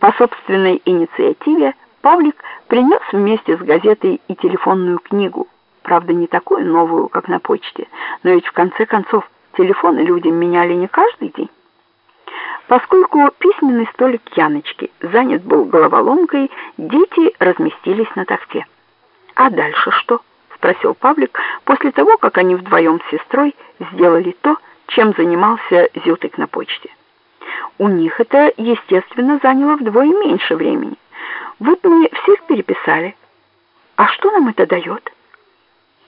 По собственной инициативе Павлик принес вместе с газетой и телефонную книгу. Правда, не такую новую, как на почте, но ведь в конце концов телефоны людям меняли не каждый день. Поскольку письменный столик Яночки занят был головоломкой, дети разместились на тахте. «А дальше что?» — спросил Павлик после того, как они вдвоем с сестрой сделали то, чем занимался Зютык на почте. У них это, естественно, заняло вдвое меньше времени. Вот мы всех переписали. А что нам это дает?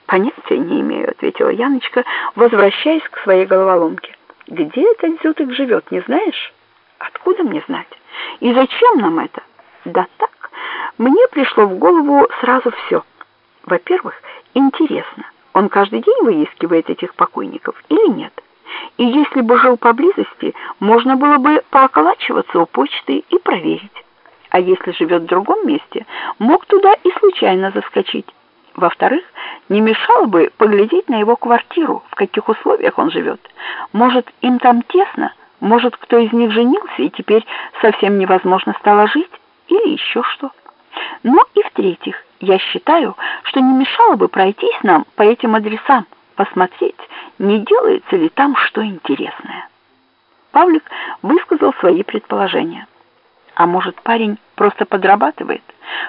Понятия не имею, ответила Яночка, возвращаясь к своей головоломке. Где этот Зютык живет, не знаешь? Откуда мне знать? И зачем нам это? Да так, мне пришло в голову сразу все. Во-первых, интересно, он каждый день выискивает этих покойников или нет? И если бы жил поблизости, можно было бы пооколачиваться у почты и проверить. А если живет в другом месте, мог туда и случайно заскочить. Во-вторых, не мешало бы поглядеть на его квартиру, в каких условиях он живет. Может, им там тесно, может, кто из них женился и теперь совсем невозможно стало жить, или еще что. Ну и в-третьих, я считаю, что не мешало бы пройтись нам по этим адресам, посмотреть, не делается ли там что интересное. Павлик высказал свои предположения. А может, парень просто подрабатывает?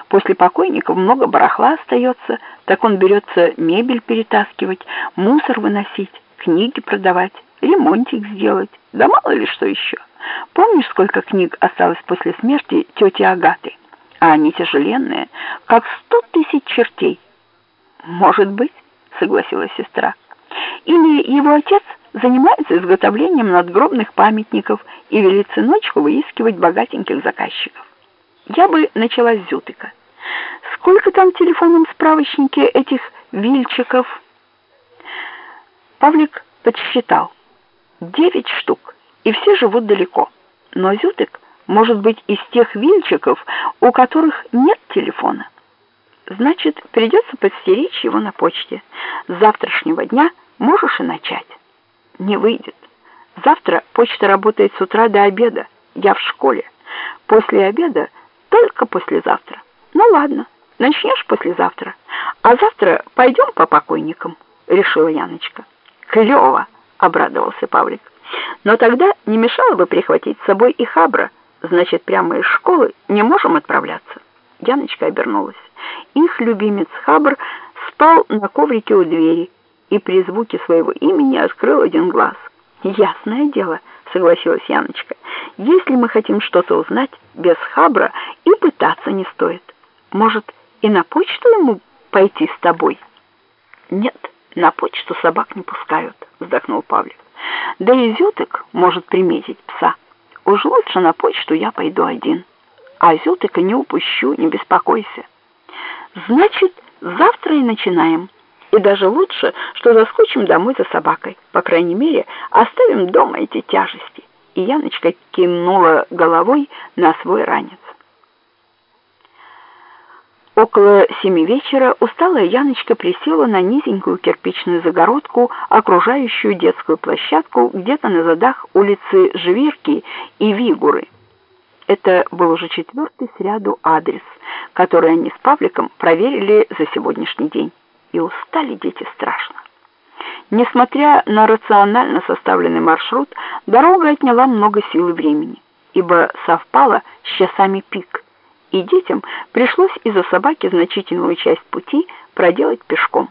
После покойников много барахла остается, так он берется мебель перетаскивать, мусор выносить, книги продавать, ремонтик сделать, да мало ли что еще. Помнишь, сколько книг осталось после смерти тети Агаты? А они тяжеленные, как сто тысяч чертей. Может быть, согласилась сестра. Или его отец занимается изготовлением надгробных памятников и велит сыночку выискивать богатеньких заказчиков. Я бы начала с Зютыка. Сколько там в телефонном справочнике этих вильчиков? Павлик подсчитал. Девять штук, и все живут далеко. Но Зютык может быть из тех вильчиков, у которых нет телефона. Значит, придется подстеречь его на почте. С завтрашнего дня можешь и начать. Не выйдет. Завтра почта работает с утра до обеда. Я в школе. После обеда только послезавтра. Ну ладно, начнешь послезавтра. А завтра пойдем по покойникам, решила Яночка. Клево, обрадовался Павлик. Но тогда не мешало бы прихватить с собой и Хабра. Значит, прямо из школы не можем отправляться. Яночка обернулась. Их любимец Хабр спал на коврике у двери и при звуке своего имени открыл один глаз. «Ясное дело», — согласилась Яночка. «Если мы хотим что-то узнать, без Хабра и пытаться не стоит. Может, и на почту ему пойти с тобой?» «Нет, на почту собак не пускают», — вздохнул Павлик. «Да и Зютык может приметить пса. Уж лучше на почту я пойду один. А Зютыка не упущу, не беспокойся». «Значит, завтра и начинаем». И даже лучше, что заскочим домой за собакой. По крайней мере, оставим дома эти тяжести. И Яночка кинула головой на свой ранец. Около семи вечера усталая Яночка присела на низенькую кирпичную загородку, окружающую детскую площадку где-то на задах улицы Жвирки и Вигуры. Это был уже четвертый сряду адрес, который они с Павликом проверили за сегодняшний день и устали дети страшно. Несмотря на рационально составленный маршрут, дорога отняла много сил и времени, ибо совпала с часами пик, и детям пришлось из-за собаки значительную часть пути проделать пешком.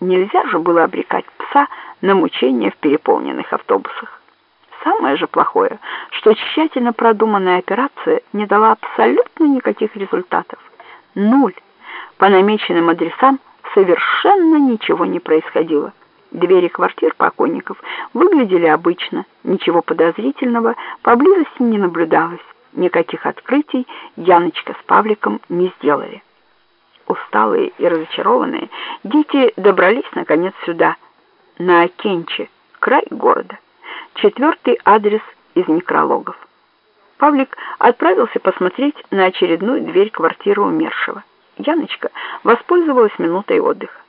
Нельзя же было обрекать пса на мучения в переполненных автобусах. Самое же плохое, что тщательно продуманная операция не дала абсолютно никаких результатов. Нуль. По намеченным адресам совершенно ничего не происходило. Двери квартир покойников выглядели обычно, ничего подозрительного поблизости не наблюдалось. Никаких открытий Яночка с Павликом не сделали. Усталые и разочарованные, дети добрались наконец сюда, на Окенче, край города. Четвертый адрес из некрологов. Павлик отправился посмотреть на очередную дверь квартиры умершего. Яночка воспользовалась минутой отдыха.